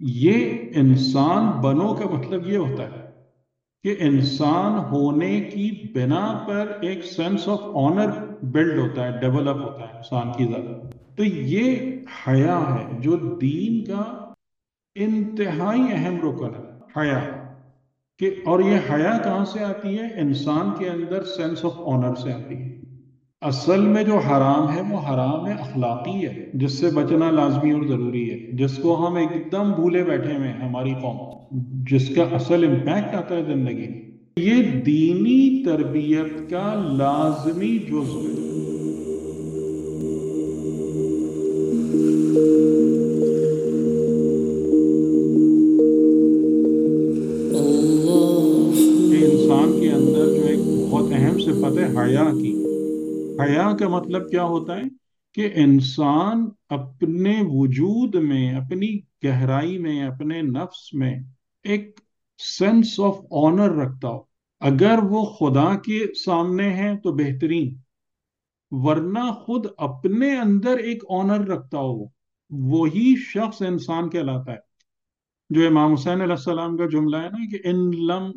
یہ انسان بنو کا مطلب یہ ہوتا ہے کہ انسان ہونے کی بنا پر ایک سینس آف آنر بلڈ ہوتا ہے ڈیولپ ہوتا ہے انسان کی ذات۔ تو یہ حیا ہے جو دین کا انتہائی اہم رکن ہے، حیا۔ کہ اور یہ حیا کہاں سے آتی ہے؟ انسان کے اندر سینس آف آنر سے آتی ہے۔ اصل میں جو حرام ہے وہ حرام ہے اخلاقی ہے، جس سے بچنا لازمی اور ضروری ہے۔ جس کو ہم ایک دم بھولے بیٹھے ہوئے ہماری قوم، جس کا اصل امپیکٹ آتا ہے زندگی میں۔ یہ دینی تربیت کا لازمی جزو ہے۔ انسان کے اندر جو ایک بہت اہم صفت ہے، حیا کی۔ حیا کا مطلب کیا ہوتا ہے کہ انسان اپنے وجود میں، اپنی گہرائی میں، اپنے نفس میں ایک سینس آف آنر رکھتا ہو۔ اگر وہ خدا کے سامنے ہے تو بہترین، ورنہ خود اپنے اندر ایک آنر رکھتا ہو۔ وہی شخص انسان کہلاتا ہے۔ جو امام حسین علیہ السلام کا جملہ ہے نا کہ ان لم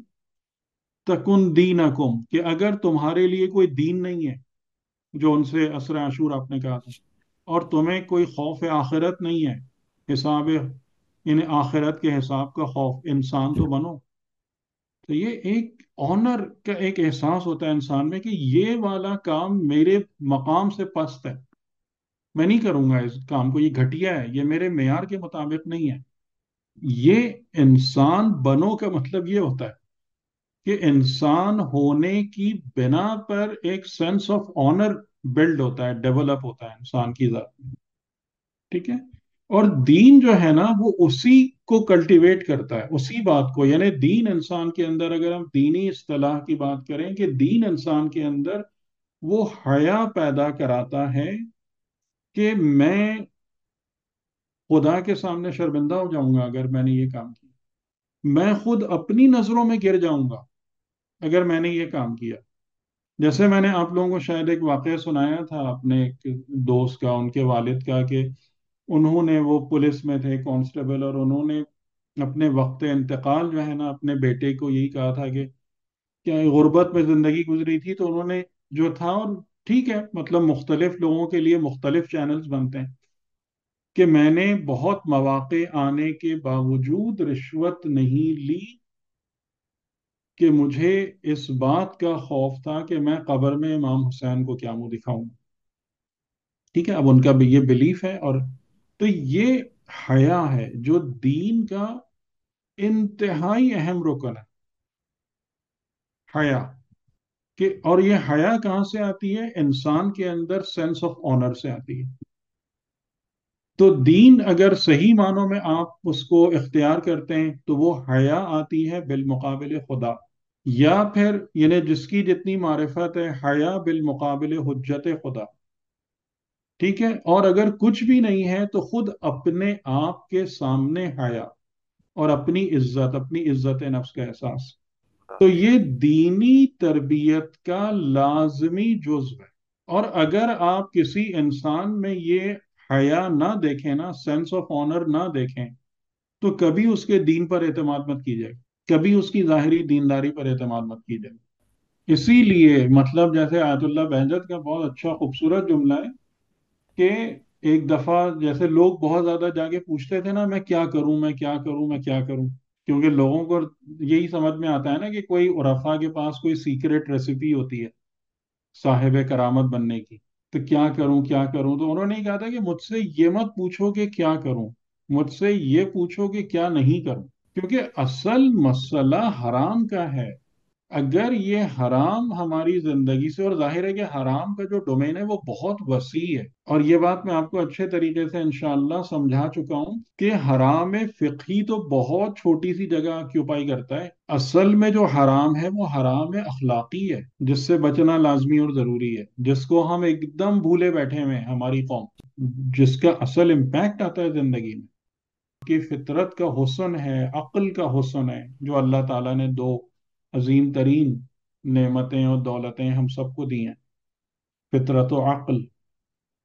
تکن دینکم، کہ اگر تمہارے لیے کوئی دین نہیں ہے جو ان سے اثر عاشور آپ نے کہا تھا۔ اور تمہیں کوئی خوف آخرت نہیں ہے۔ حساب یعنی آخرت کے حساب کا خوف انسان تو بنو۔ تو یہ ایک آنر کا ایک احساس ہوتا ہے انسان میں کہ یہ والا کام میرے مقام سے پست ہے۔ میں نہیں کروں گا اس کام کو، یہ گھٹیا ہے، یہ میرے معیار کے مطابق نہیں ہے۔ یہ انسان بنو کا مطلب یہ ہوتا ہے کہ انسان ہونے کی بنا پر ایک سینس آف آنر بلڈ ہوتا ہے ڈیولپ ہوتا ہے انسان کی ذات میں۔ ٹھیک ہے؟ اور دین جو ہے نا، وہ اسی کو کلٹیویٹ کرتا ہے، اسی بات کو۔ یعنی دین انسان کے اندر، اگر ہم دینی اصطلاح کی بات کریں کہ دین انسان کے اندر وہ حیا پیدا کراتا ہے کہ میں خدا کے سامنے شرمندہ ہو جاؤں گا اگر میں نے یہ کام کیا۔ میں خود اپنی نظروں میں گر جاؤں گا۔ اگر میں نے یہ کام کیا۔ جیسے میں نے آپ لوگوں کو شاید ایک واقعہ سنایا تھا اپنے ایک دوست کا، ان کے والد کا، کہ انہوں نے، وہ پولیس میں تھے، کانسٹیبل، اور انہوں نے اپنے وقت انتقال جو ہے نا، اپنے بیٹے کو یہی کہا تھا کہ کیا غربت میں زندگی گزری تھی تو انہوں نے جو تھا، اور ٹھیک ہے مطلب مختلف لوگوں کے لیے مختلف چینلز بنتے ہیں، کہ میں نے بہت مواقع آنے کے باوجود رشوت نہیں لی کہ مجھے اس بات کا خوف تھا کہ میں قبر میں امام حسین کو کیا منہ دکھاؤں۔ ٹھیک ہے، اب ان کا بھی یہ بلیف ہے اور تو یہ حیا ہے جو دین کا انتہائی اہم رکن ہے۔ حیا، کہ اور یہ حیا کہاں سے آتی ہے؟ انسان کے اندر سینس آف آنر سے آتی ہے۔ تو دین اگر صحیح معنوں میں آپ اس کو اختیار کرتے ہیں، تو وہ حیا آتی ہے بالمقابل خدا۔ یا پھر یعنی جس کی جتنی معرفت ہے، حیا بالمقابل حجت خدا۔ ٹھیک ہے؟ اور اگر کچھ بھی نہیں ہے، تو خود اپنے آپ کے سامنے حیا۔ اور اپنی عزت اپنی عزت نفس کا احساس۔ تو یہ دینی تربیت کا لازمی جزو ہے۔ اور اگر آپ کسی انسان میں یہ حیا نہ دیکھیں نا سینس آف آنر نہ دیکھیں، تو کبھی اس کے دین پر اعتماد مت کیجیے کبھی اس کی ظاہری دینداری پر اعتماد مت کیجیے اسی لیے مطلب جیسے آیت اللہ بہجت کا بہت اچھا خوبصورت جملہ ہے کہ ایک دفعہ جیسے لوگ بہت زیادہ جا کے پوچھتے تھے نا، میں کیا کروں، میں کیا کروں، میں کیا کروں؟ کیونکہ لوگوں کو یہی سمجھ میں آتا ہے نا کہ کوئی عرفا کے پاس کوئی سیکریٹ ریسیپی ہوتی ہے صاحب کرامت بننے کی۔ تو کیا کروں کیا کروں؟ تو انہوں نے کہا تھا کہ مجھ سے یہ مت پوچھو کہ کیا کروں، مجھ سے یہ پوچھو کہ کیا نہیں کروں، کیونکہ اصل مسئلہ حرام کا ہے۔ اگر یہ حرام ہماری زندگی سے، اور ظاہر ہے کہ حرام کا جو ڈومین ہے، وہ بہت وسیع ہے۔ اور یہ بات میں آپ کو اچھے طریقے سے انشاءاللہ سمجھا چکا ہوں کہ حرام فقہی تو بہت چھوٹی سی جگہ آکیوپائی کرتا ہے۔ اصل میں جو حرام ہے، وہ حرام اخلاقی ہے، جس سے بچنا لازمی اور ضروری ہے، جس کو ہم ایک دم بھولے بیٹھے ہوئے ہماری قوم۔ جس کا اصل امپیکٹ آتا ہے زندگی میں۔ کی فطرت کا حسن ہے، عقل کا حسن ہے، جو اللہ تعالیٰ نے دو عظیم ترین نعمتیں اور دولتیں ہم سب کو دی ہیں۔ فطرت و عقل۔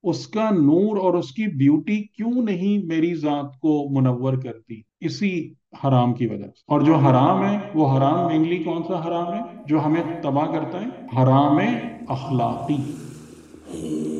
اس کا نور اور اس کی بیوٹی کیوں نہیں میری ذات کو منور کرتی؟ اسی حرام کی وجہ سے۔ اور جو حرام ہے، وہ حرام مینلی کون سا حرام ہے؟ جو ہمیں تباہ کرتا ہے؟ حرام اخلاقی۔